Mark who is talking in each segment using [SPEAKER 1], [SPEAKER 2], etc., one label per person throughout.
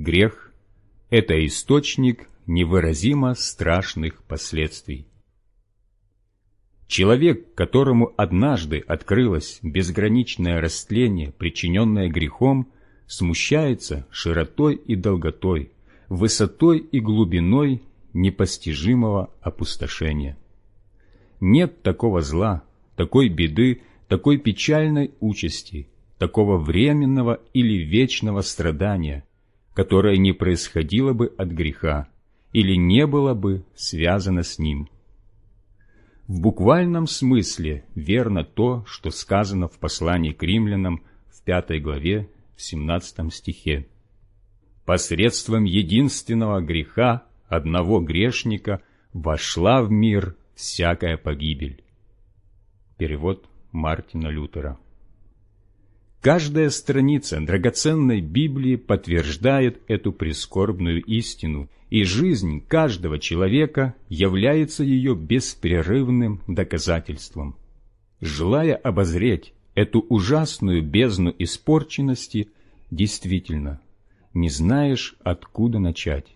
[SPEAKER 1] грех – это источник невыразимо страшных последствий. Человек, которому однажды открылось безграничное растление, причиненное грехом, смущается широтой и долготой, высотой и глубиной непостижимого опустошения. Нет такого зла, такой беды, такой печальной участи, такого временного или вечного страдания, которое не происходило бы от греха или не было бы связано с ним. В буквальном смысле верно то, что сказано в послании к римлянам в пятой главе, в 17 стихе. «Посредством единственного греха одного грешника вошла в мир всякая погибель». Перевод Мартина Лютера. Каждая страница драгоценной Библии подтверждает эту прискорбную истину – и жизнь каждого человека является ее беспрерывным доказательством. Желая обозреть эту ужасную бездну испорченности, действительно, не знаешь, откуда начать.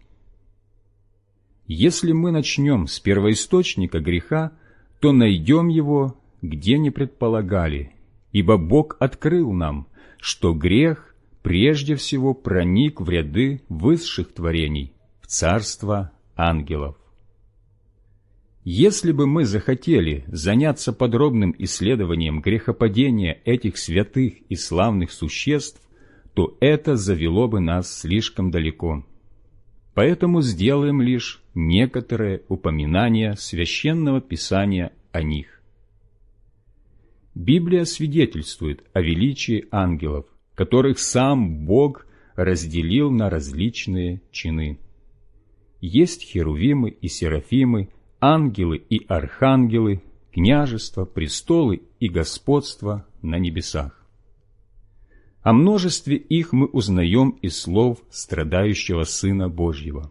[SPEAKER 1] Если мы начнем с первоисточника греха, то найдем его, где не предполагали, ибо Бог открыл нам, что грех прежде всего проник в ряды высших творений, в царство ангелов. Если бы мы захотели заняться подробным исследованием грехопадения этих святых и славных существ, то это завело бы нас слишком далеко. Поэтому сделаем лишь некоторые упоминания священного писания о них. Библия свидетельствует о величии ангелов, которых сам Бог разделил на различные чины есть херувимы и серафимы, ангелы и архангелы, княжества, престолы и господства на небесах. О множестве их мы узнаем из слов страдающего Сына Божьего.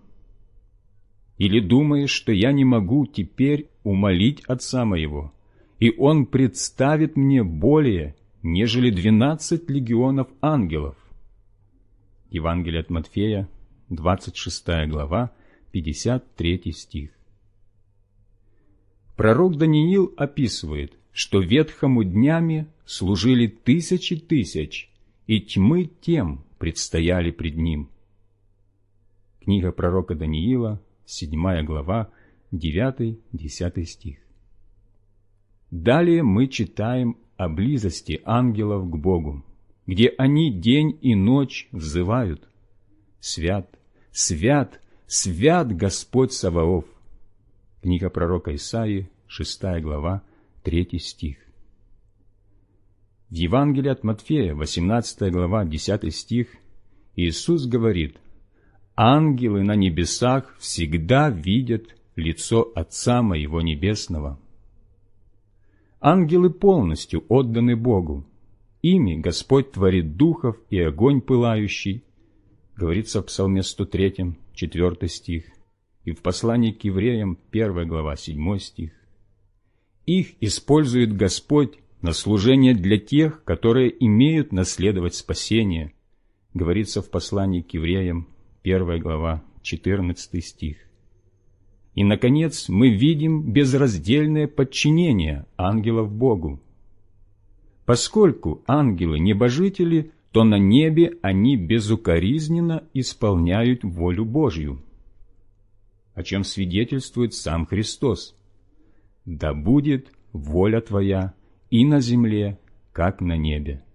[SPEAKER 1] Или думаешь, что я не могу теперь умолить Отца моего, и Он представит мне более, нежели двенадцать легионов ангелов? Евангелие от Матфея, 26 глава, 53 стих. Пророк Даниил описывает, что ветхому днями служили тысячи тысяч, и тьмы тем предстояли пред ним. Книга пророка Даниила, 7 глава, 9-10 стих. Далее мы читаем о близости ангелов к Богу, где они день и ночь взывают «Свят, свят, Свят Господь Саваоф. Книга пророка Исаии, 6 глава, 3 стих. В Евангелии от Матфея, 18 глава, 10 стих, Иисус говорит, «Ангелы на небесах всегда видят лицо Отца Моего Небесного». Ангелы полностью отданы Богу. Ими Господь творит духов и огонь пылающий, говорится в Псалме 103, 4 стих, и в послании к евреям 1 глава 7 стих. Их использует Господь на служение для тех, которые имеют наследовать спасение, говорится в послании к евреям 1 глава 14 стих. И, наконец, мы видим безраздельное подчинение ангелов Богу. Поскольку ангелы-небожители – то на небе они безукоризненно исполняют волю Божью, о чем свидетельствует сам Христос. «Да будет воля Твоя и на земле, как на небе».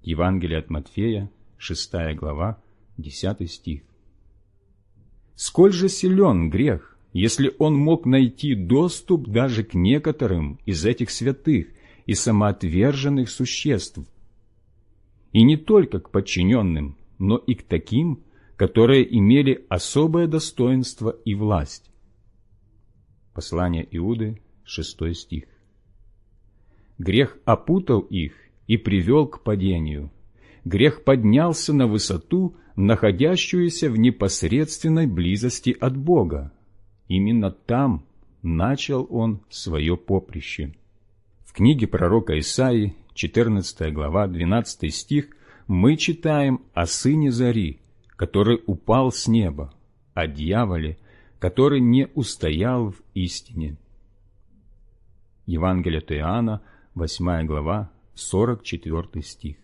[SPEAKER 1] Евангелие от Матфея, 6 глава, 10 стих. Сколь же силен грех, если он мог найти доступ даже к некоторым из этих святых и самоотверженных существ, и не только к подчиненным, но и к таким, которые имели особое достоинство и власть. Послание Иуды, 6 стих. Грех опутал их и привел к падению. Грех поднялся на высоту, находящуюся в непосредственной близости от Бога. Именно там начал он свое поприще. В книге пророка Исаии 14 глава, 12 стих, мы читаем о сыне Зари, который упал с неба, о дьяволе, который не устоял в истине. Евангелие Иоанна, 8 глава, 44 стих.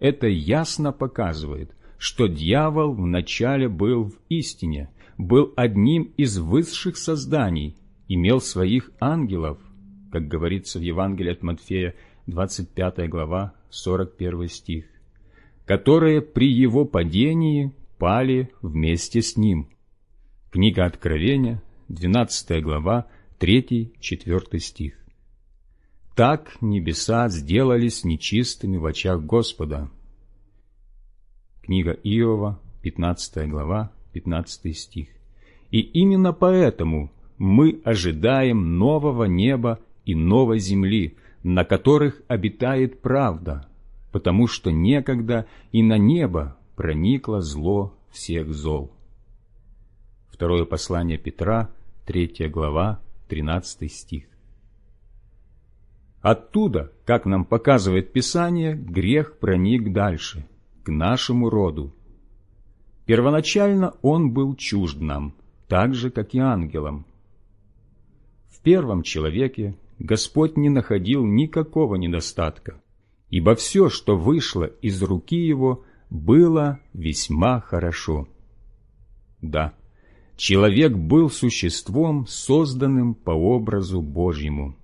[SPEAKER 1] Это ясно показывает, что дьявол вначале был в истине, был одним из высших созданий, имел своих ангелов, как говорится в Евангелии от Матфея, 25 глава, 41 стих, которые при его падении пали вместе с ним. Книга Откровения, 12 глава, 3-4 стих. Так небеса сделались нечистыми в очах Господа. Книга Иова, 15 глава, 15 стих. И именно поэтому мы ожидаем нового неба и новой земли, на которых обитает правда, потому что некогда и на небо проникло зло всех зол. Второе послание Петра, 3 глава, 13 стих. Оттуда, как нам показывает Писание, грех проник дальше, к нашему роду. Первоначально он был чужд нам, так же, как и ангелам. В первом человеке Господь не находил никакого недостатка, ибо все, что вышло из руки его, было весьма хорошо. Да, человек был существом, созданным по образу Божьему.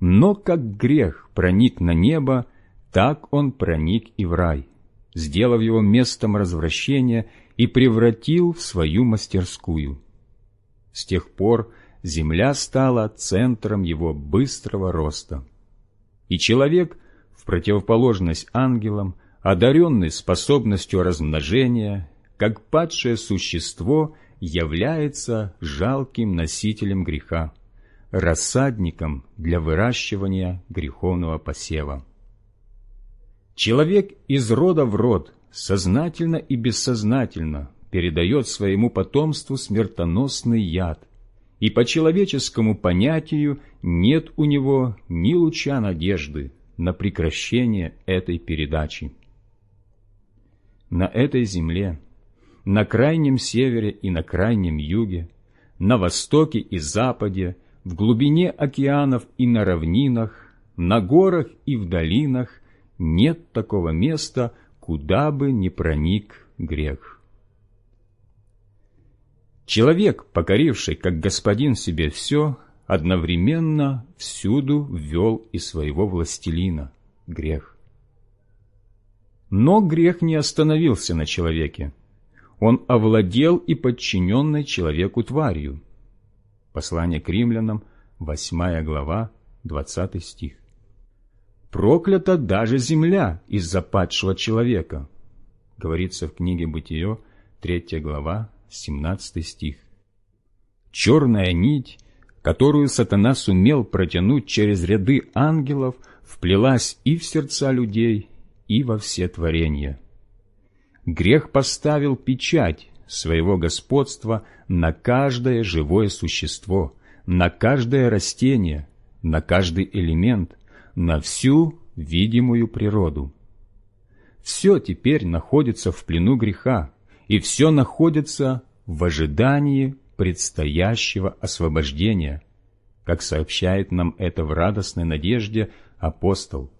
[SPEAKER 1] Но как грех проник на небо, так он проник и в рай, сделав его местом развращения и превратил в свою мастерскую. С тех пор земля стала центром его быстрого роста. И человек, в противоположность ангелам, одаренный способностью размножения, как падшее существо, является жалким носителем греха, рассадником для выращивания греховного посева. Человек из рода в род сознательно и бессознательно передает своему потомству смертоносный яд, и по человеческому понятию нет у него ни луча надежды на прекращение этой передачи. На этой земле, на крайнем севере и на крайнем юге, на востоке и западе, в глубине океанов и на равнинах, на горах и в долинах нет такого места, куда бы ни проник грех. Человек, покоривший как господин себе все, одновременно всюду ввел и своего властелина — грех. Но грех не остановился на человеке. Он овладел и подчиненной человеку тварью. Послание к римлянам, 8 глава, 20 стих. «Проклята даже земля из-за падшего человека», говорится в книге «Бытие», 3 глава, 17 стих. Черная нить, которую сатана сумел протянуть через ряды ангелов, вплелась и в сердца людей, и во все творения. Грех поставил печать своего господства на каждое живое существо, на каждое растение, на каждый элемент, на всю видимую природу. Все теперь находится в плену греха, и все находится в ожидании предстоящего освобождения, как сообщает нам это в радостной надежде апостол.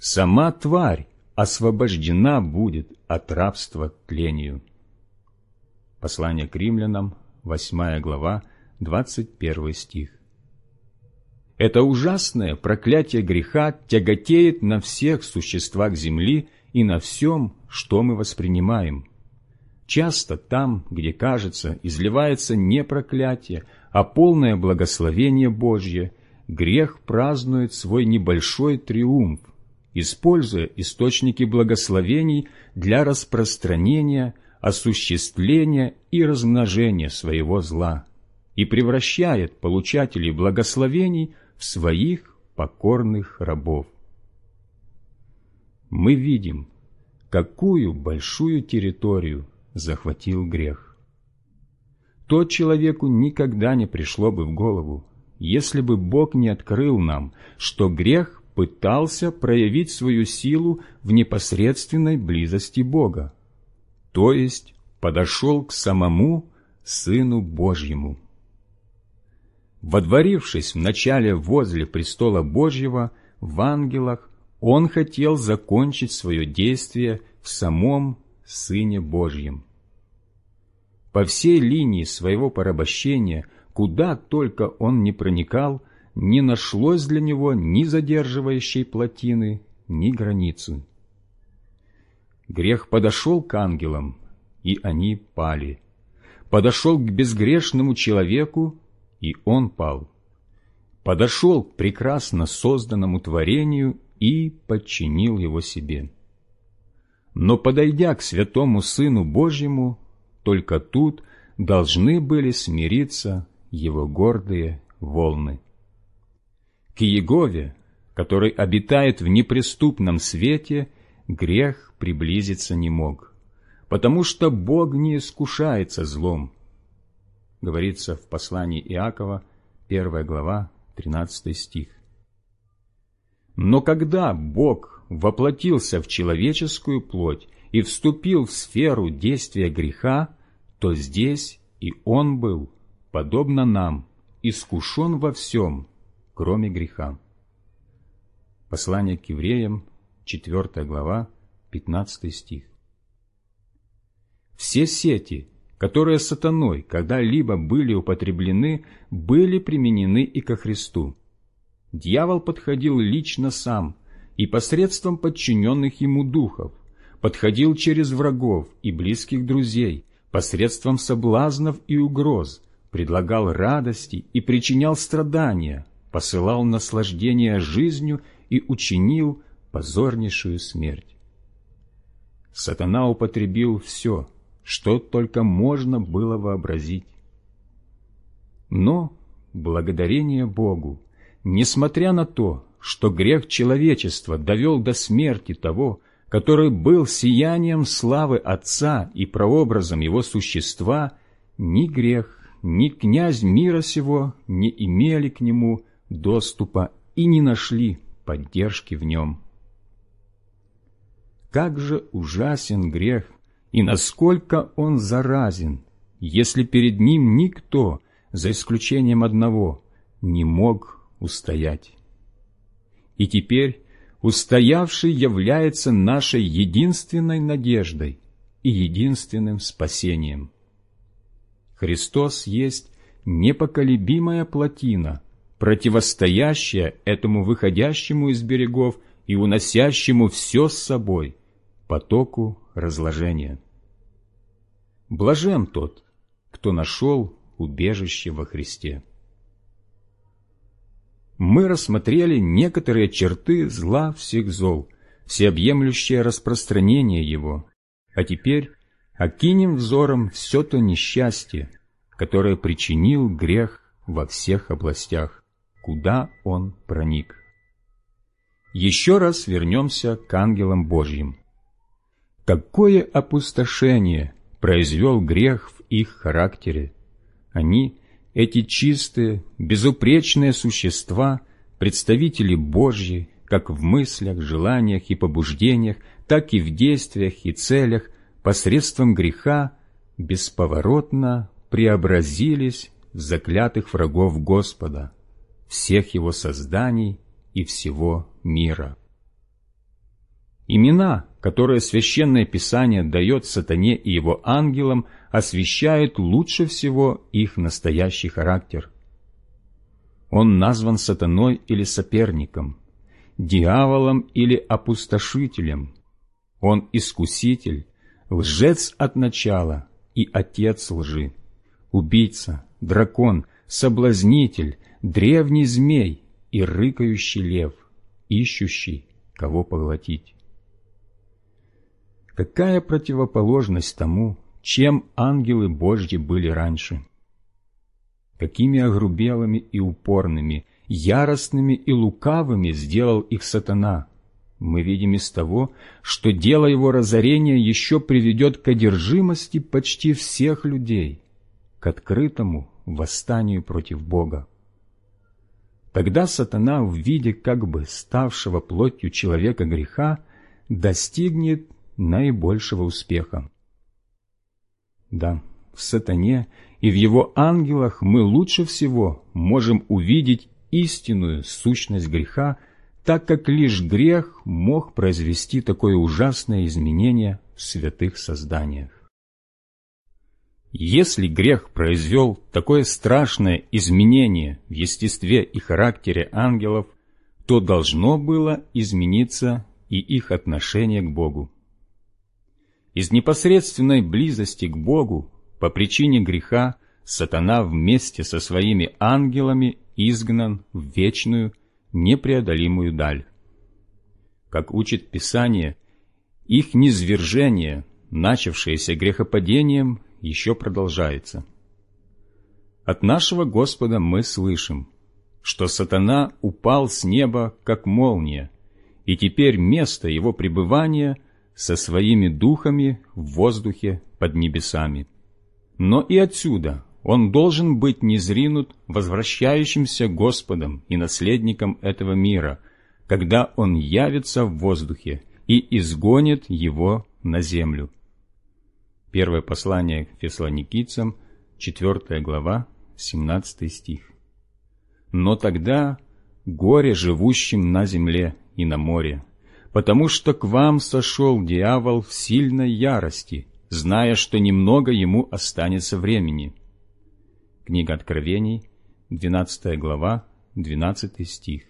[SPEAKER 1] Сама тварь освобождена будет от рабства тлению. Послание к римлянам, 8 глава, 21 стих. Это ужасное проклятие греха тяготеет на всех существах земли и на всем, что мы воспринимаем – Часто там, где, кажется, изливается не проклятие, а полное благословение Божье, грех празднует свой небольшой триумф, используя источники благословений для распространения, осуществления и размножения своего зла и превращает получателей благословений своих покорных рабов. Мы видим, какую большую территорию захватил грех. То человеку никогда не пришло бы в голову, если бы Бог не открыл нам, что грех пытался проявить свою силу в непосредственной близости Бога, то есть подошел к самому Сыну Божьему. Водворившись вначале возле престола Божьего в ангелах, он хотел закончить свое действие в самом Сыне Божьем. По всей линии своего порабощения, куда только он не проникал, не нашлось для него ни задерживающей плотины, ни границы. Грех подошел к ангелам, и они пали. Подошел к безгрешному человеку, и он пал. Подошел к прекрасно созданному творению и подчинил его себе. Но, подойдя к святому Сыну Божьему, только тут должны были смириться его гордые волны. К Егове, который обитает в неприступном свете, грех приблизиться не мог, потому что Бог не искушается злом. Говорится в послании Иакова, 1 глава, 13 стих. Но когда Бог воплотился в человеческую плоть и вступил в сферу действия греха, то здесь и Он был, подобно нам, искушен во всем, кроме греха. Послание к евреям, 4 глава, 15 стих. Все сети, которые сатаной когда-либо были употреблены, были применены и ко Христу. Дьявол подходил лично сам и посредством подчиненных ему духов, подходил через врагов и близких друзей, посредством соблазнов и угроз, предлагал радости и причинял страдания, посылал наслаждение жизнью и учинил позорнейшую смерть. Сатана употребил все, что только можно было вообразить. Но, благодарение Богу, несмотря на то, что грех человечества довел до смерти того, который был сиянием славы Отца и прообразом Его существа, ни грех, ни князь мира сего не имели к Нему доступа и не нашли поддержки в нем. Как же ужасен грех и насколько он заразен, если перед ним никто, за исключением одного, не мог устоять. И теперь устоявший является нашей единственной надеждой и единственным спасением. Христос есть непоколебимая плотина, противостоящая этому выходящему из берегов и уносящему все с собой, потоку разложения. Блажен тот, кто нашел убежище во Христе. Мы рассмотрели некоторые черты зла всех зол, всеобъемлющее распространение его, а теперь окинем взором все то несчастье, которое причинил грех во всех областях, куда он проник. Еще раз вернемся к ангелам Божьим. Какое опустошение произвел грех в их характере! Они, эти чистые, безупречные существа, представители Божьи, как в мыслях, желаниях и побуждениях, так и в действиях и целях, посредством греха бесповоротно преобразились в заклятых врагов Господа, всех Его созданий и всего мира. Имена, которые Священное Писание дает сатане и его ангелам, освещают лучше всего их настоящий характер. Он назван сатаной или соперником, дьяволом или опустошителем. Он искуситель, лжец от начала и отец лжи, убийца, дракон, соблазнитель, древний змей и рыкающий лев, ищущий, кого поглотить. Какая противоположность тому, чем ангелы Божьи были раньше? Какими огрубелыми и упорными, яростными и лукавыми сделал их сатана? Мы видим из того, что дело его разорения еще приведет к одержимости почти всех людей, к открытому восстанию против Бога. Тогда сатана в виде как бы ставшего плотью человека греха достигнет наибольшего успеха. Да, в сатане и в его ангелах мы лучше всего можем увидеть истинную сущность греха, так как лишь грех мог произвести такое ужасное изменение в святых созданиях. Если грех произвел такое страшное изменение в естестве и характере ангелов, то должно было измениться и их отношение к Богу. Из непосредственной близости к Богу по причине греха сатана вместе со своими ангелами изгнан в вечную, непреодолимую даль. Как учит Писание, их низвержение, начавшееся грехопадением, еще продолжается. От нашего Господа мы слышим, что сатана упал с неба, как молния, и теперь место его пребывания со своими духами в воздухе под небесами. Но и отсюда он должен быть незринут возвращающимся Господом и наследником этого мира, когда он явится в воздухе и изгонит его на землю. Первое послание к фессалоникийцам, 4 глава, 17 стих. Но тогда горе живущим на земле и на море, потому что к вам сошел дьявол в сильной ярости, зная, что немного ему останется времени. Книга Откровений, 12 глава, 12 стих.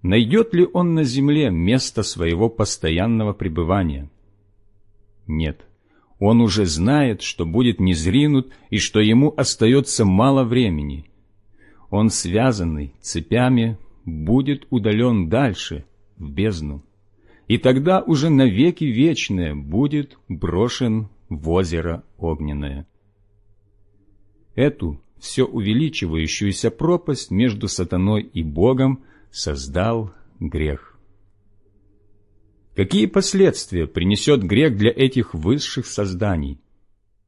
[SPEAKER 1] Найдет ли он на земле место своего постоянного пребывания? Нет. Он уже знает, что будет незринут и что ему остается мало времени. Он, связанный цепями, будет удален дальше, в бездну. И тогда уже навеки вечное будет брошен в озеро огненное эту все увеличивающуюся пропасть между сатаной и Богом создал грех. Какие последствия принесет грех для этих высших созданий?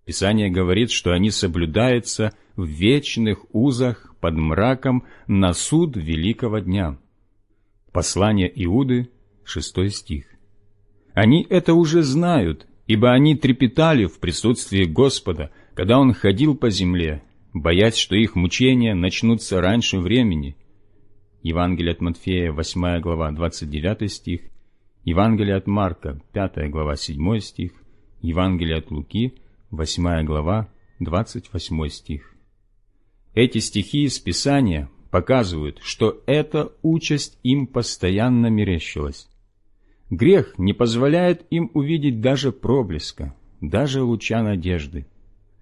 [SPEAKER 1] Писание говорит, что они соблюдаются в вечных узах под мраком на суд великого дня. Послание Иуды, 6 стих. Они это уже знают, ибо они трепетали в присутствии Господа, когда Он ходил по земле, боясь, что их мучения начнутся раньше времени. Евангелие от Матфея, 8 глава, 29 стих, Евангелие от Марка, 5 глава, 7 стих, Евангелие от Луки, 8 глава, 28 стих. Эти стихи из Писания показывают, что эта участь им постоянно мерещилась. Грех не позволяет им увидеть даже проблеска, даже луча надежды.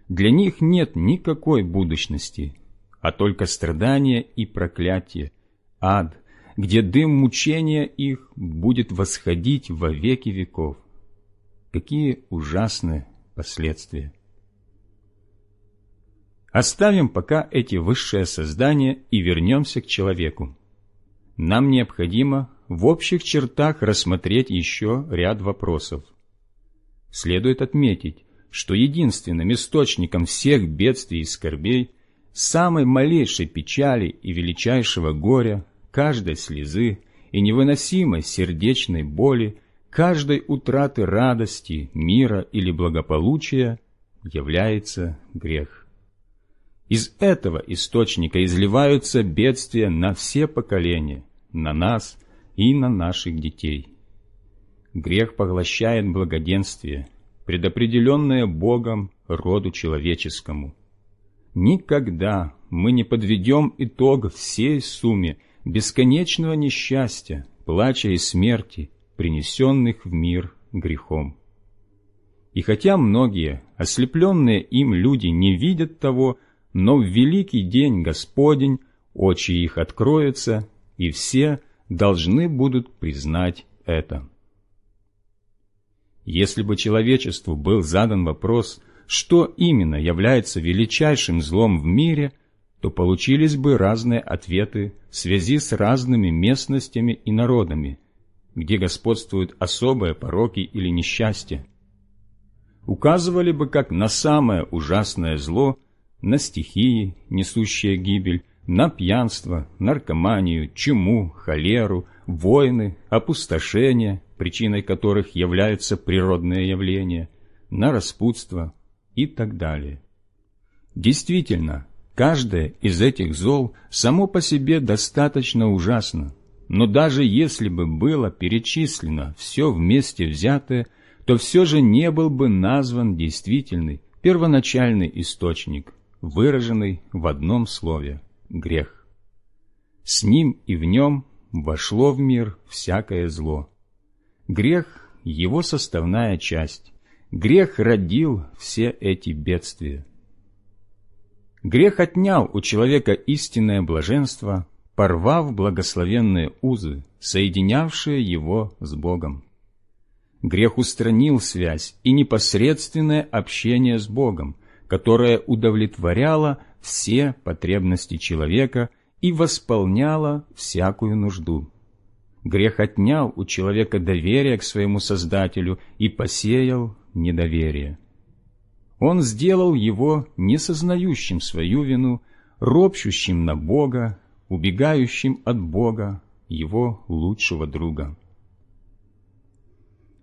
[SPEAKER 1] Для них нет никакой будущности, а только страдания и проклятие, ад, где дым мучения их будет восходить во веки веков. Какие ужасные последствия! Оставим пока эти высшие создания и вернемся к человеку. Нам необходимо в общих чертах рассмотреть еще ряд вопросов. Следует отметить, что единственным источником всех бедствий и скорбей, самой малейшей печали и величайшего горя, каждой слезы и невыносимой сердечной боли, каждой утраты радости, мира или благополучия является грех. Из этого источника изливаются бедствия на все поколения, на нас и на наших детей. Грех поглощает благоденствие, предопределенное Богом роду человеческому. Никогда мы не подведем итог всей сумме бесконечного несчастья, плача и смерти, принесенных в мир грехом. И хотя многие, ослепленные им люди, не видят того, но в великий день Господень очи их откроются, и все должны будут признать это. Если бы человечеству был задан вопрос, что именно является величайшим злом в мире, то получились бы разные ответы в связи с разными местностями и народами, где господствуют особые пороки или несчастья. Указывали бы как на самое ужасное зло, на стихии, несущие гибель, на пьянство, наркоманию, чуму, холеру, войны, опустошение, причиной которых являются природные явления, на распутство, и так далее. Действительно, каждое из этих зол само по себе достаточно ужасно, но даже если бы было перечислено все вместе взятое, то все же не был бы назван действительный, первоначальный источник, выраженный в одном слове – грех. С ним и в нем вошло в мир всякое зло. Грех – его составная часть. Грех родил все эти бедствия. Грех отнял у человека истинное блаженство, порвав благословенные узы, соединявшие его с Богом. Грех устранил связь и непосредственное общение с Богом, которое удовлетворяло все потребности человека и восполняло всякую нужду. Грех отнял у человека доверие к своему Создателю и посеял недоверие. Он сделал его несознающим свою вину, ропщущим на Бога, убегающим от Бога, его лучшего друга.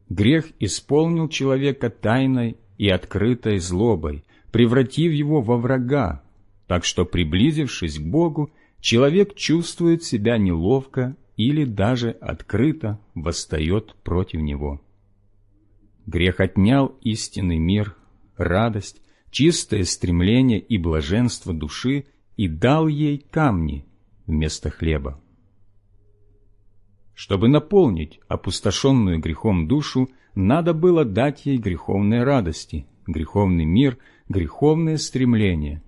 [SPEAKER 1] Грех исполнил человека тайной и открытой злобой, превратив его во врага, так что, приблизившись к Богу, человек чувствует себя неловко или даже открыто восстает против Него. Грех отнял истинный мир, радость, чистое стремление и блаженство души и дал ей камни вместо хлеба. Чтобы наполнить опустошенную грехом душу, надо было дать ей греховные радости, греховный мир, греховное стремление.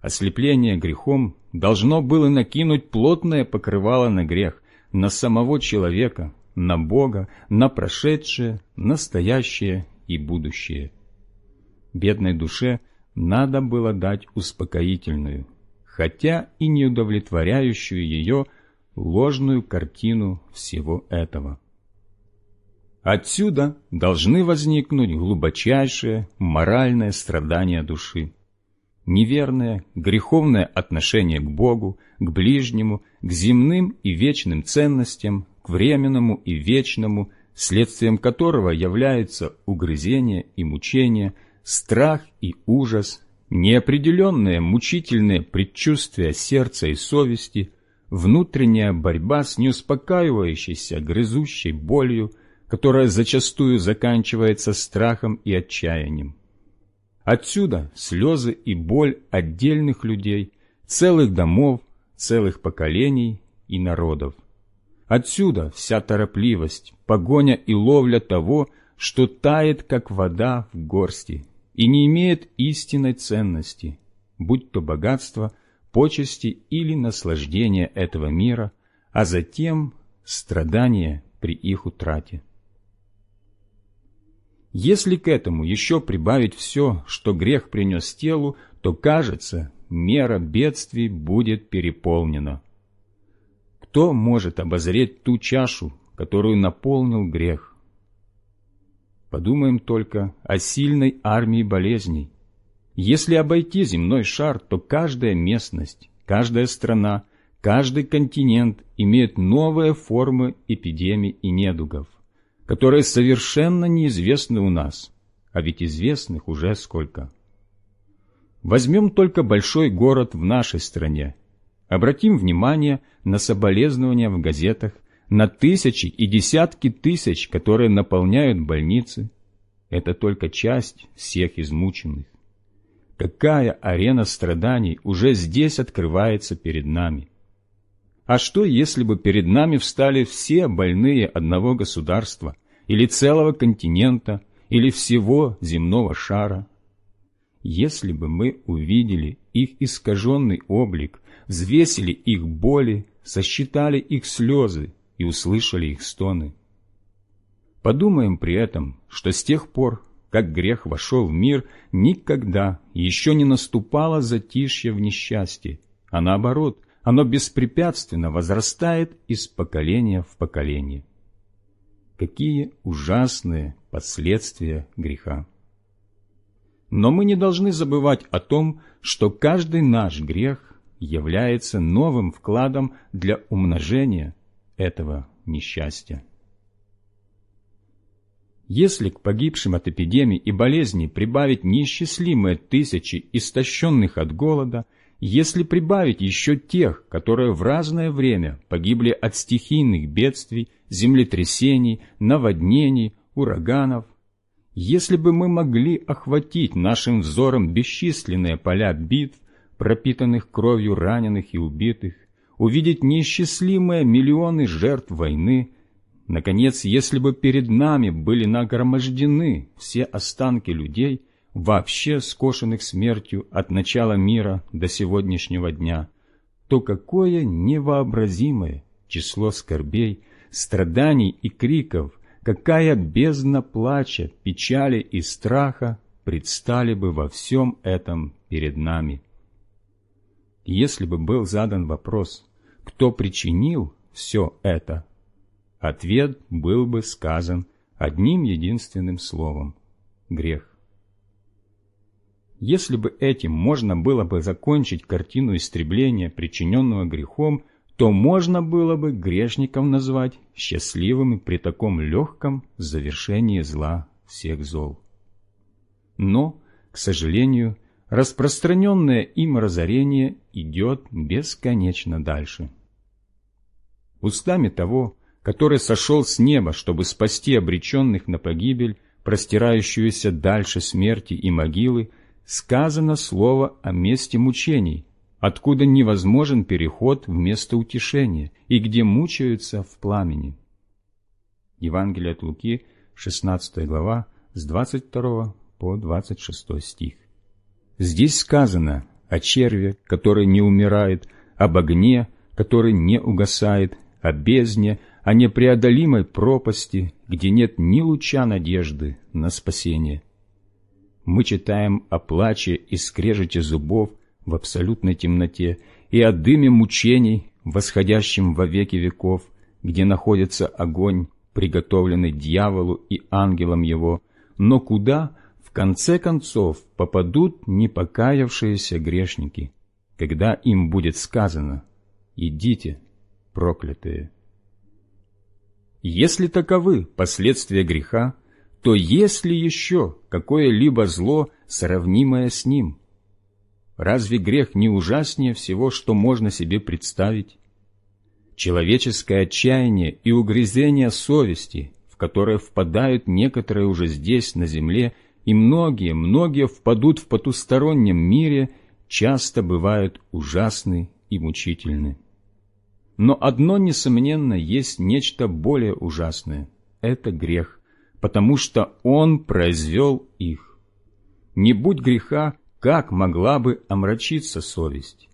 [SPEAKER 1] Ослепление грехом должно было накинуть плотное покрывало на грех, на самого человека, на Бога, на прошедшее, настоящее и будущее. Бедной душе надо было дать успокоительную, хотя и не удовлетворяющую ее ложную картину всего этого. Отсюда должны возникнуть глубочайшие моральные страдания души. Неверное, греховное отношение к Богу, к ближнему, к земным и вечным ценностям, к временному и вечному, следствием которого являются угрызение и мучение, страх и ужас, неопределенное мучительное предчувствие сердца и совести, внутренняя борьба с неуспокаивающейся грызущей болью – которая зачастую заканчивается страхом и отчаянием. Отсюда слезы и боль отдельных людей, целых домов, целых поколений и народов. Отсюда вся торопливость, погоня и ловля того, что тает, как вода в горсти, и не имеет истинной ценности, будь то богатство, почести или наслаждение этого мира, а затем страдания при их утрате. Если к этому еще прибавить все, что грех принес телу, то, кажется, мера бедствий будет переполнена. Кто может обозреть ту чашу, которую наполнил грех? Подумаем только о сильной армии болезней. Если обойти земной шар, то каждая местность, каждая страна, каждый континент имеет новые формы эпидемий и недугов которые совершенно неизвестны у нас, а ведь известных уже сколько. Возьмем только большой город в нашей стране. Обратим внимание на соболезнования в газетах, на тысячи и десятки тысяч, которые наполняют больницы. Это только часть всех измученных. Какая арена страданий уже здесь открывается перед нами? А что, если бы перед нами встали все больные одного государства, или целого континента, или всего земного шара. Если бы мы увидели их искаженный облик, взвесили их боли, сосчитали их слезы и услышали их стоны. Подумаем при этом, что с тех пор, как грех вошел в мир, никогда еще не наступало затишье в несчастье, а наоборот, оно беспрепятственно возрастает из поколения в поколение какие ужасные последствия греха. Но мы не должны забывать о том, что каждый наш грех является новым вкладом для умножения этого несчастья. Если к погибшим от эпидемий и болезней прибавить неисчислимые тысячи истощенных от голода, если прибавить еще тех, которые в разное время погибли от стихийных бедствий, землетрясений, наводнений, ураганов, если бы мы могли охватить нашим взором бесчисленные поля битв, пропитанных кровью раненых и убитых, увидеть неисчислимые миллионы жертв войны, наконец, если бы перед нами были нагромождены все останки людей, вообще скошенных смертью от начала мира до сегодняшнего дня, то какое невообразимое число скорбей, страданий и криков какая бездна плача, печали и страха предстали бы во всем этом перед нами. Если бы был задан вопрос, кто причинил все это, ответ был бы сказан одним единственным словом — грех. Если бы этим можно было бы закончить картину истребления, причиненного грехом, то можно было бы грешников назвать счастливыми при таком легком завершении зла всех зол. Но, к сожалению, распространенное им разорение идет бесконечно дальше. Устами того, который сошел с неба, чтобы спасти обреченных на погибель, простирающуюся дальше смерти и могилы, сказано слово о месте мучений, откуда невозможен переход в место утешения и где мучаются в пламени. Евангелие от Луки, 16 глава, с 22 по 26 стих. Здесь сказано о черве, который не умирает, об огне, который не угасает, о бездне, о непреодолимой пропасти, где нет ни луча надежды на спасение. Мы читаем о плаче и скрежете зубов, в абсолютной темноте, и о дыме мучений, восходящем во веки веков, где находится огонь, приготовленный дьяволу и ангелам его, но куда, в конце концов, попадут непокаявшиеся грешники, когда им будет сказано «Идите, проклятые». Если таковы последствия греха, то есть ли еще какое-либо зло, сравнимое с ним – Разве грех не ужаснее всего, что можно себе представить? Человеческое отчаяние и угрызение совести, в которое впадают некоторые уже здесь, на земле, и многие, многие впадут в потустороннем мире, часто бывают ужасны и мучительны. Но одно, несомненно, есть нечто более ужасное – это грех, потому что он произвел их. Не будь греха, как могла бы омрачиться совесть?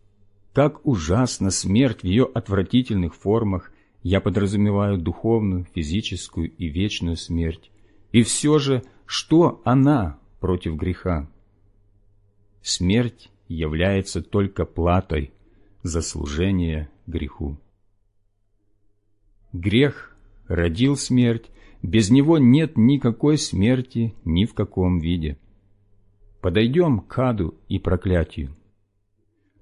[SPEAKER 1] Как ужасна смерть в ее отвратительных формах, я подразумеваю духовную, физическую и вечную смерть. И все же, что она против греха? Смерть является только платой за служение греху. Грех родил смерть, без него нет никакой смерти ни в каком виде подойдем к аду и проклятию.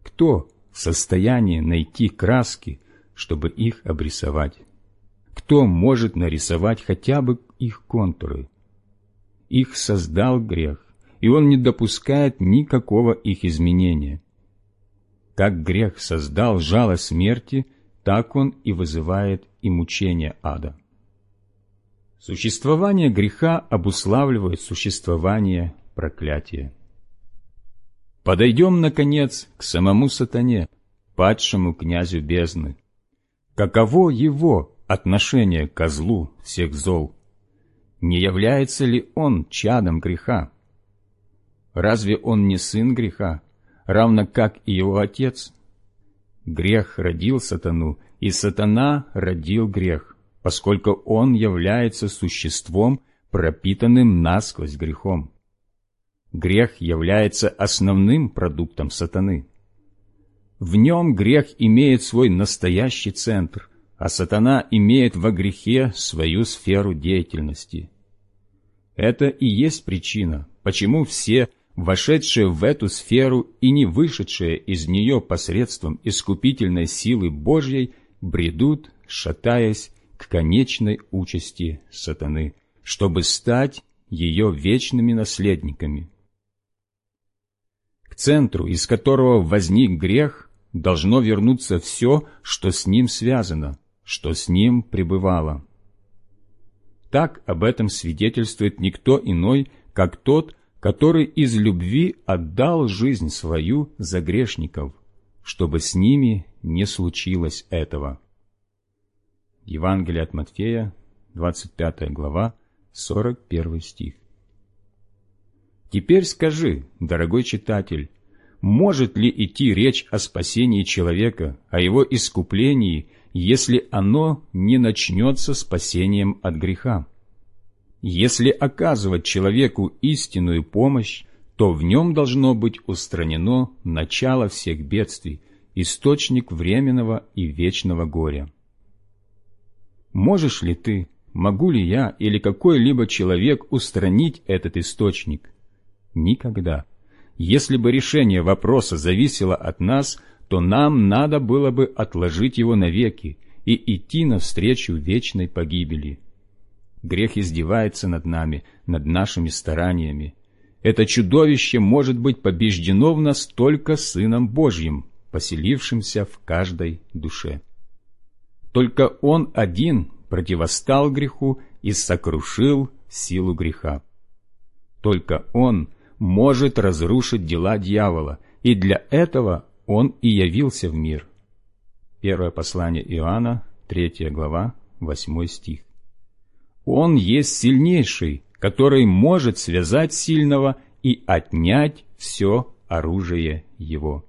[SPEAKER 1] Кто в состоянии найти краски, чтобы их обрисовать? Кто может нарисовать хотя бы их контуры? Их создал грех, и он не допускает никакого их изменения. Как грех создал жало смерти, так он и вызывает и мучение ада. Существование греха обуславливает существование проклятие. Подойдем, наконец, к самому сатане, падшему князю бездны. Каково его отношение к козлу всех зол? Не является ли он чадом греха? Разве он не сын греха, равно как и его отец? Грех родил сатану, и сатана родил грех, поскольку он является существом, пропитанным насквозь грехом грех является основным продуктом сатаны. В нем грех имеет свой настоящий центр, а сатана имеет во грехе свою сферу деятельности. Это и есть причина, почему все, вошедшие в эту сферу и не вышедшие из нее посредством искупительной силы Божьей, бредут, шатаясь конечной участи сатаны, чтобы стать ее вечными наследниками. К центру, из которого возник грех, должно вернуться все, что с ним связано, что с ним пребывало. Так об этом свидетельствует никто иной, как тот, который из любви отдал жизнь свою за грешников, чтобы с ними не случилось этого. Евангелие от Матфея, 25 глава, 41 стих. Теперь скажи, дорогой читатель, может ли идти речь о спасении человека, о его искуплении, если оно не начнется спасением от греха? Если оказывать человеку истинную помощь, то в нем должно быть устранено начало всех бедствий, источник временного и вечного горя. Можешь ли ты, могу ли я или какой-либо человек устранить этот источник? Никогда. Если бы решение вопроса зависело от нас, то нам надо было бы отложить его навеки и идти навстречу вечной погибели. Грех издевается над нами, над нашими стараниями. Это чудовище может быть побеждено в нас только Сыном Божьим, поселившимся в каждой душе. Только Он один противостал греху и сокрушил силу греха. Только Он может разрушить дела дьявола, и для этого Он и явился в мир. Первое послание Иоанна, 3 глава, 8 стих. Он есть сильнейший, который может связать сильного и отнять все оружие его.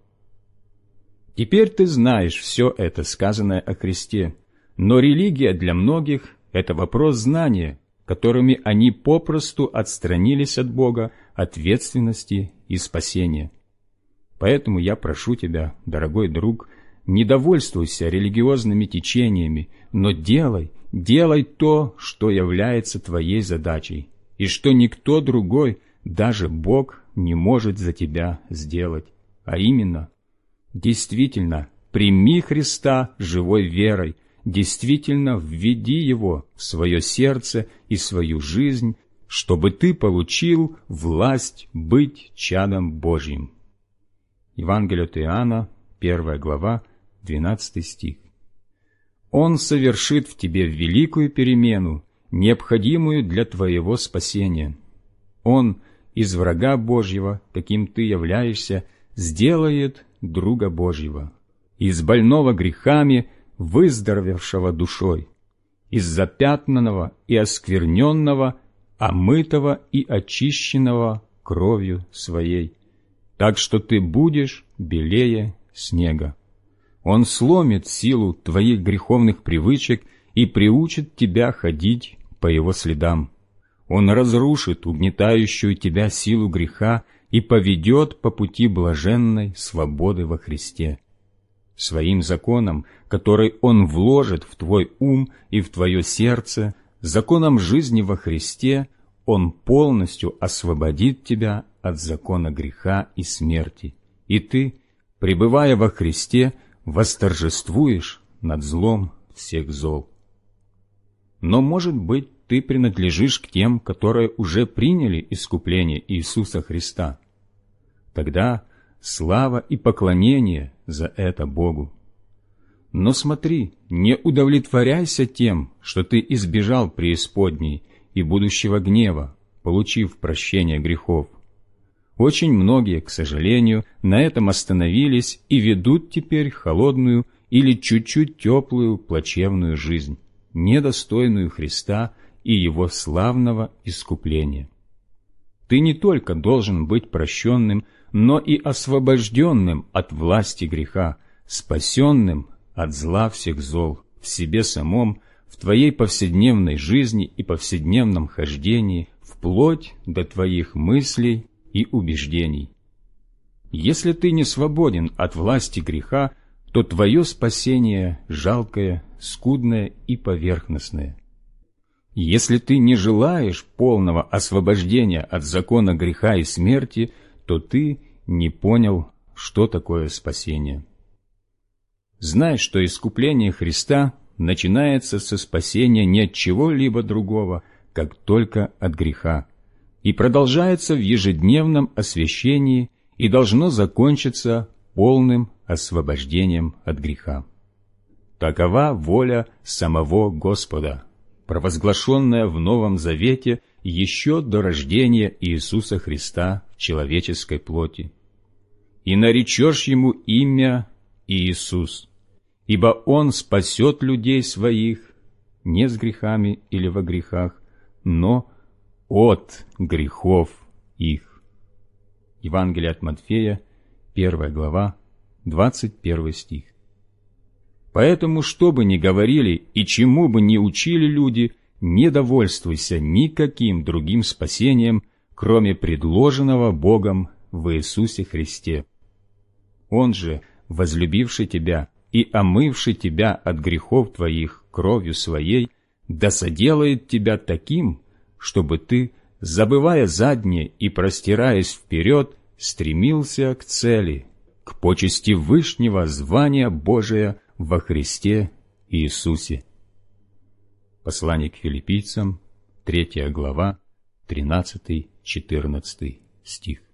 [SPEAKER 1] Теперь ты знаешь все это, сказанное о Христе, но религия для многих – это вопрос знания, которыми они попросту отстранились от Бога, ответственности и спасения. Поэтому я прошу тебя, дорогой друг, не довольствуйся религиозными течениями, но делай, делай то, что является твоей задачей, и что никто другой, даже Бог, не может за тебя сделать, а именно, действительно, прими Христа живой верой, действительно введи Его в свое сердце и свою жизнь, чтобы ты получил власть быть чадом Божьим. Евангелие от Иоанна, 1 глава, 12 стих. Он совершит в тебе великую перемену, необходимую для твоего спасения. Он из врага Божьего, каким ты являешься, сделает друга Божьего. Из больного грехами, выздоровевшего душой. Из запятнанного и оскверненного, омытого и очищенного кровью своей. Так что ты будешь белее снега. Он сломит силу твоих греховных привычек и приучит тебя ходить по его следам. Он разрушит угнетающую тебя силу греха и поведет по пути блаженной свободы во Христе. Своим законом, который Он вложит в твой ум и в твое сердце, законом жизни во Христе, Он полностью освободит тебя от закона греха и смерти, и ты, пребывая во Христе, восторжествуешь над злом всех зол. Но, может быть, ты принадлежишь к тем, которые уже приняли искупление Иисуса Христа. Тогда слава и поклонение за это Богу. Но смотри, не удовлетворяйся тем, что ты избежал преисподней и будущего гнева, получив прощение грехов. Очень многие, к сожалению, на этом остановились и ведут теперь холодную или чуть-чуть теплую плачевную жизнь, недостойную Христа и Его славного искупления. Ты не только должен быть прощенным, но и освобожденным от власти греха, спасенным от зла всех зол в себе самом, в твоей повседневной жизни и повседневном хождении, вплоть до твоих мыслей и убеждений. Если ты не свободен от власти греха, то твое спасение жалкое, скудное и поверхностное. Если ты не желаешь полного освобождения от закона греха и смерти, то ты не понял, что такое спасение. Знай, что искупление Христа начинается со спасения не от чего-либо другого, как только от греха, и продолжается в ежедневном освящении и должно закончиться полным освобождением от греха. Такова воля самого Господа, провозглашенная в Новом Завете еще до рождения Иисуса Христа в человеческой плоти. «И наречешь ему имя Иисус, ибо он спасет людей своих не с грехами или во грехах, но от грехов их». Евангелие от Матфея, 1 глава, 21 стих. Поэтому, что бы ни говорили и чему бы ни учили люди, не довольствуйся никаким другим спасением, кроме предложенного Богом в Иисусе Христе. Он же, возлюбивший тебя и омывший тебя от грехов твоих кровью своей, да соделает тебя таким, чтобы ты, забывая заднее и простираясь вперед, стремился к цели, к почести Вышнего звания Божия во Христе Иисусе. Послание к филиппийцам, 3 глава, 13-14 стих.